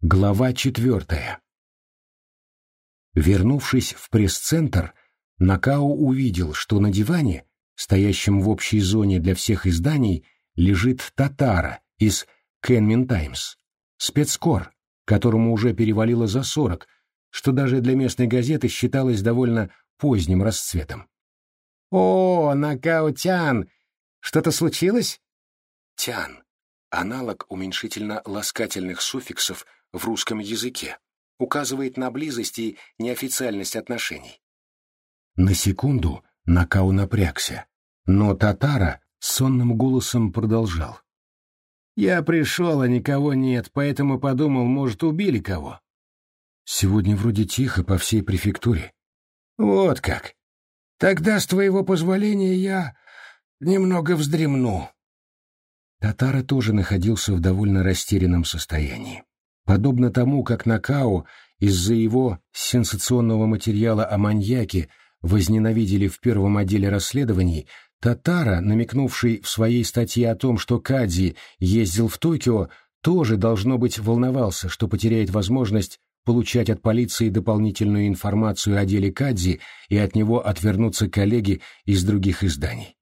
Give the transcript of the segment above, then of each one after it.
Глава четвертая. Вернувшись в пресс-центр, Накао увидел, что на диване, стоящем в общей зоне для всех изданий, лежит Татара из Кенмин Таймс, спецкор, которому уже перевалило за сорок, что даже для местной газеты считалось довольно поздним расцветом. «О, Накао-тян! Что-то случилось?» «Тян» — аналог уменьшительно-ласкательных суффиксов в русском языке, указывает на близость и неофициальность отношений. На секунду Накау напрягся, но Татара сонным голосом продолжал. «Я пришел, а никого нет, поэтому подумал, может, убили кого». «Сегодня вроде тихо по всей префектуре». «Вот как. Тогда, с твоего позволения, я немного вздремну». Татара тоже находился в довольно растерянном состоянии. Подобно тому, как Накао из-за его сенсационного материала о маньяке возненавидели в первом отделе расследований, Татара, намекнувший в своей статье о том, что Кадзи ездил в Токио, тоже, должно быть, волновался, что потеряет возможность получать от полиции дополнительную информацию о деле Кадзи и от него отвернутся коллеги из других изданий.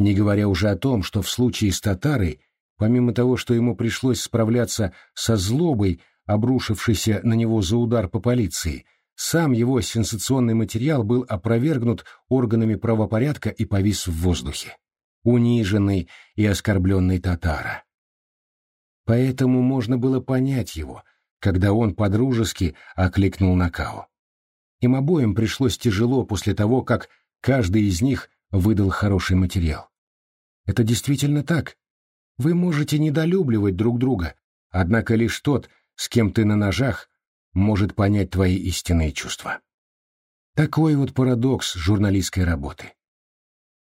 Не говоря уже о том, что в случае с Татарой, помимо того, что ему пришлось справляться со злобой, обрушившейся на него за удар по полиции, сам его сенсационный материал был опровергнут органами правопорядка и повис в воздухе. Униженный и оскорбленный татара. Поэтому можно было понять его, когда он подружески окликнул Накао. Им обоим пришлось тяжело после того, как каждый из них выдал хороший материал. Это действительно так. Вы можете недолюбливать друг друга, однако лишь тот, с кем ты на ножах, может понять твои истинные чувства. Такой вот парадокс журналистской работы.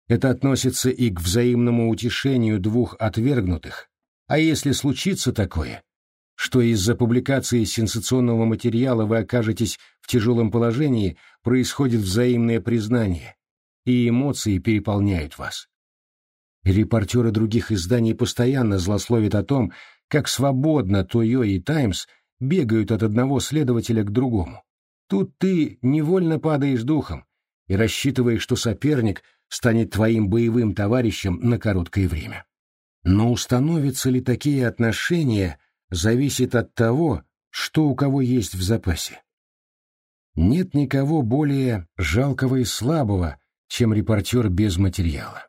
Это относится и к взаимному утешению двух отвергнутых, а если случится такое, что из-за публикации сенсационного материала вы окажетесь в тяжелом положении, происходит взаимное признание, и эмоции переполняют вас. Репортеры других изданий постоянно злословят о том, как свободно Тойо и Таймс бегают от одного следователя к другому. Тут ты невольно падаешь духом и рассчитываешь, что соперник станет твоим боевым товарищем на короткое время. Но установятся ли такие отношения, зависит от того, что у кого есть в запасе. Нет никого более жалкого и слабого, чем репортер без материала.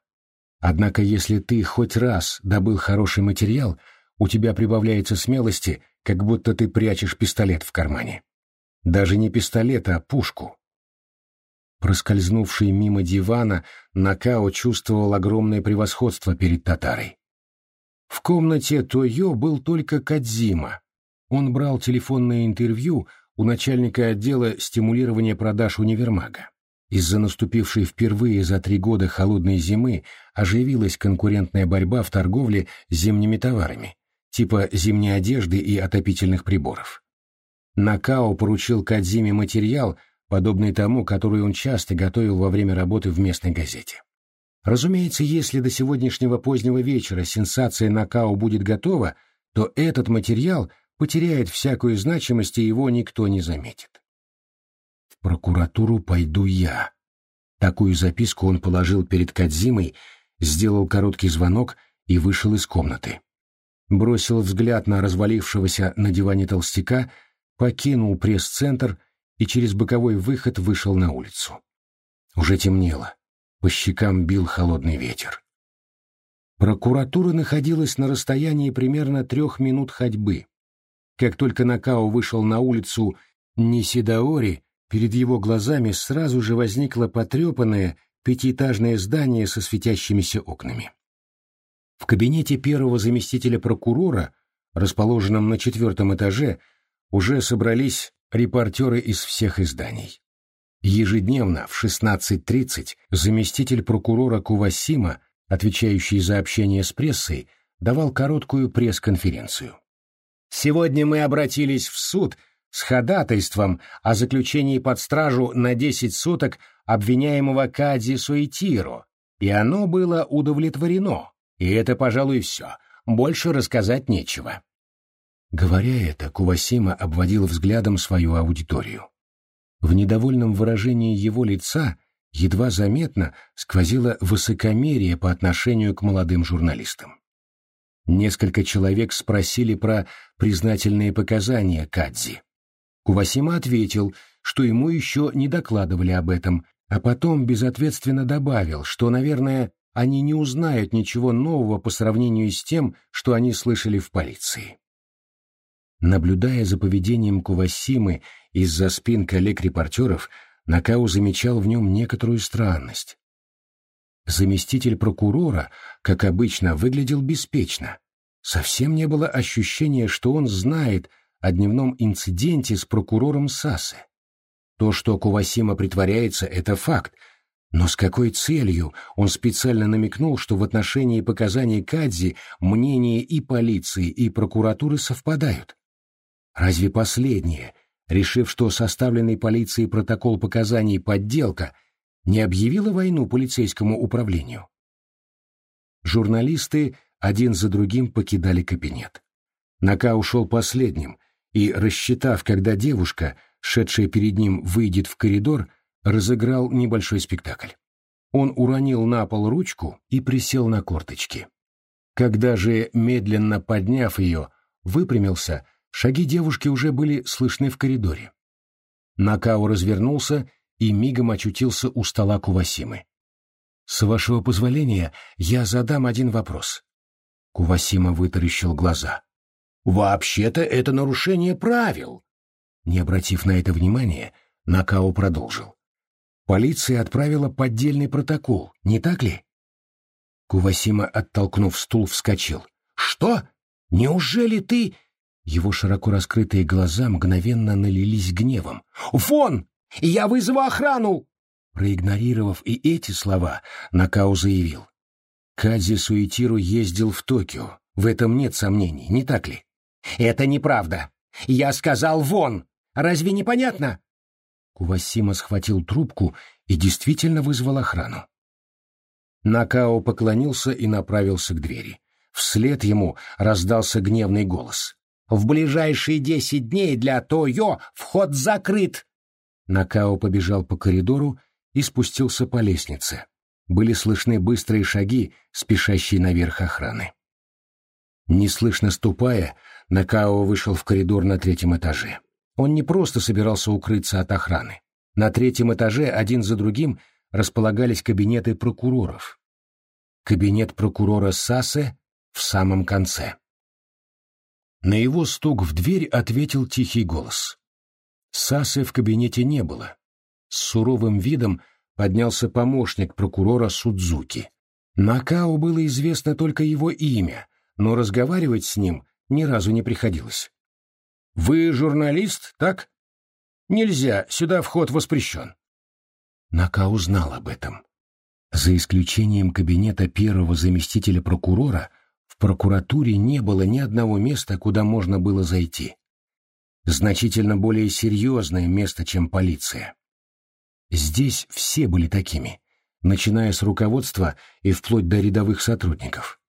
Однако если ты хоть раз добыл хороший материал, у тебя прибавляется смелости, как будто ты прячешь пистолет в кармане. Даже не пистолет, а пушку. Проскользнувший мимо дивана, Накао чувствовал огромное превосходство перед татарой. В комнате Тойо был только Кадзима. Он брал телефонное интервью у начальника отдела стимулирования продаж универмага. Из-за наступившей впервые за три года холодной зимы оживилась конкурентная борьба в торговле зимними товарами, типа зимней одежды и отопительных приборов. Накао поручил Кадзиме материал, подобный тому, который он часто готовил во время работы в местной газете. Разумеется, если до сегодняшнего позднего вечера сенсация Накао будет готова, то этот материал потеряет всякую значимость, и его никто не заметит прокуратуру пойду я. Такую записку он положил перед Кадзимой, сделал короткий звонок и вышел из комнаты. Бросил взгляд на развалившегося на диване толстяка, покинул пресс-центр и через боковой выход вышел на улицу. Уже темнело. По щекам бил холодный ветер. Прокуратура находилась на расстоянии примерно трех минут ходьбы. Как только Накао вышел на улицу Нисидаори, Перед его глазами сразу же возникло потрепанное пятиэтажное здание со светящимися окнами. В кабинете первого заместителя прокурора, расположенном на четвертом этаже, уже собрались репортеры из всех изданий. Ежедневно в 16.30 заместитель прокурора Кувасима, отвечающий за общение с прессой, давал короткую пресс-конференцию. «Сегодня мы обратились в суд с ходатайством о заключении под стражу на 10 суток обвиняемого Кадзи Суэтиро, и оно было удовлетворено, и это, пожалуй, все, больше рассказать нечего. Говоря это, Кувасима обводил взглядом свою аудиторию. В недовольном выражении его лица едва заметно сквозило высокомерие по отношению к молодым журналистам. Несколько человек спросили про признательные показания Кадзи. Кувасима ответил, что ему еще не докладывали об этом, а потом безответственно добавил, что, наверное, они не узнают ничего нового по сравнению с тем, что они слышали в полиции. Наблюдая за поведением Кувасимы из-за спин коллег-репортеров, Накау замечал в нем некоторую странность. Заместитель прокурора, как обычно, выглядел беспечно. Совсем не было ощущения, что он знает о дневном инциденте с прокурором Сасы. То, что Кувасима притворяется, это факт, но с какой целью он специально намекнул, что в отношении показаний Кадзи мнения и полиции, и прокуратуры совпадают? Разве последнее, решив, что составленный полицией протокол показаний подделка, не объявила войну полицейскому управлению? Журналисты один за другим покидали кабинет. Нака ушел последним и, рассчитав, когда девушка, шедшая перед ним, выйдет в коридор, разыграл небольшой спектакль. Он уронил на пол ручку и присел на корточки. Когда же, медленно подняв ее, выпрямился, шаги девушки уже были слышны в коридоре. Накао развернулся и мигом очутился у стола Кувасимы. «С вашего позволения я задам один вопрос». Кувасима вытаращил глаза. «Вообще-то это нарушение правил!» Не обратив на это внимания, Накао продолжил. «Полиция отправила поддельный протокол, не так ли?» Кувасима, оттолкнув стул, вскочил. «Что? Неужели ты...» Его широко раскрытые глаза мгновенно налились гневом. «Вон! Я вызову охрану!» Проигнорировав и эти слова, Накао заявил. Кадзи Суитиру ездил в Токио. В этом нет сомнений, не так ли? «Это неправда. Я сказал «вон». Разве не понятно?» Кувасима схватил трубку и действительно вызвал охрану. Накао поклонился и направился к двери. Вслед ему раздался гневный голос. «В ближайшие десять дней для Тойо вход закрыт!» Накао побежал по коридору и спустился по лестнице. Были слышны быстрые шаги, спешащие наверх охраны. Неслышно ступая, Накао вышел в коридор на третьем этаже. Он не просто собирался укрыться от охраны. На третьем этаже один за другим располагались кабинеты прокуроров. Кабинет прокурора Сасе в самом конце. На его стук в дверь ответил тихий голос. Сасы в кабинете не было. С суровым видом поднялся помощник прокурора Судзуки. Накао было известно только его имя, но разговаривать с ним ни разу не приходилось. «Вы журналист, так? Нельзя, сюда вход воспрещен». Нака узнал об этом. За исключением кабинета первого заместителя прокурора, в прокуратуре не было ни одного места, куда можно было зайти. Значительно более серьезное место, чем полиция. Здесь все были такими, начиная с руководства и вплоть до рядовых сотрудников.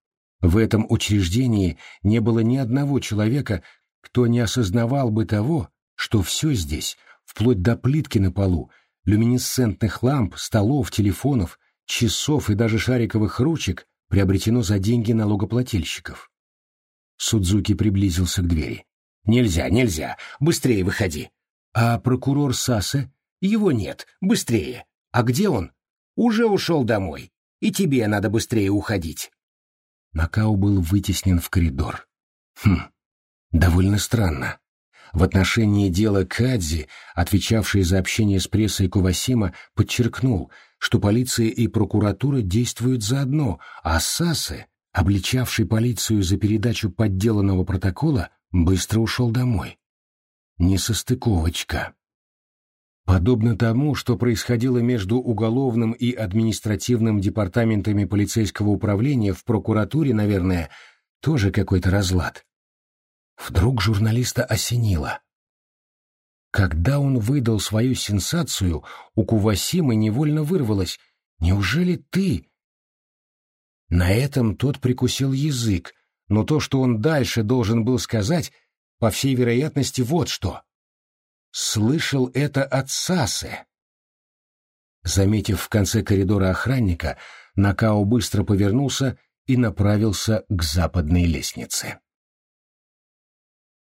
В этом учреждении не было ни одного человека, кто не осознавал бы того, что все здесь, вплоть до плитки на полу, люминесцентных ламп, столов, телефонов, часов и даже шариковых ручек, приобретено за деньги налогоплательщиков. Судзуки приблизился к двери. «Нельзя, нельзя! Быстрее выходи!» «А прокурор Сасе? Его нет. Быстрее! А где он?» «Уже ушел домой. И тебе надо быстрее уходить!» Накау был вытеснен в коридор. Хм, довольно странно. В отношении дела Кадзи, отвечавший за общение с прессой Кувасима, подчеркнул, что полиция и прокуратура действуют заодно, а Сасы, обличавший полицию за передачу подделанного протокола, быстро ушел домой. Несостыковочка. Подобно тому, что происходило между уголовным и административным департаментами полицейского управления в прокуратуре, наверное, тоже какой-то разлад. Вдруг журналиста осенило. Когда он выдал свою сенсацию, у Кувасимы невольно вырвалось «Неужели ты?» На этом тот прикусил язык, но то, что он дальше должен был сказать, по всей вероятности, вот что. Слышал это от Сасы. Заметив в конце коридора охранника, Накао быстро повернулся и направился к западной лестнице.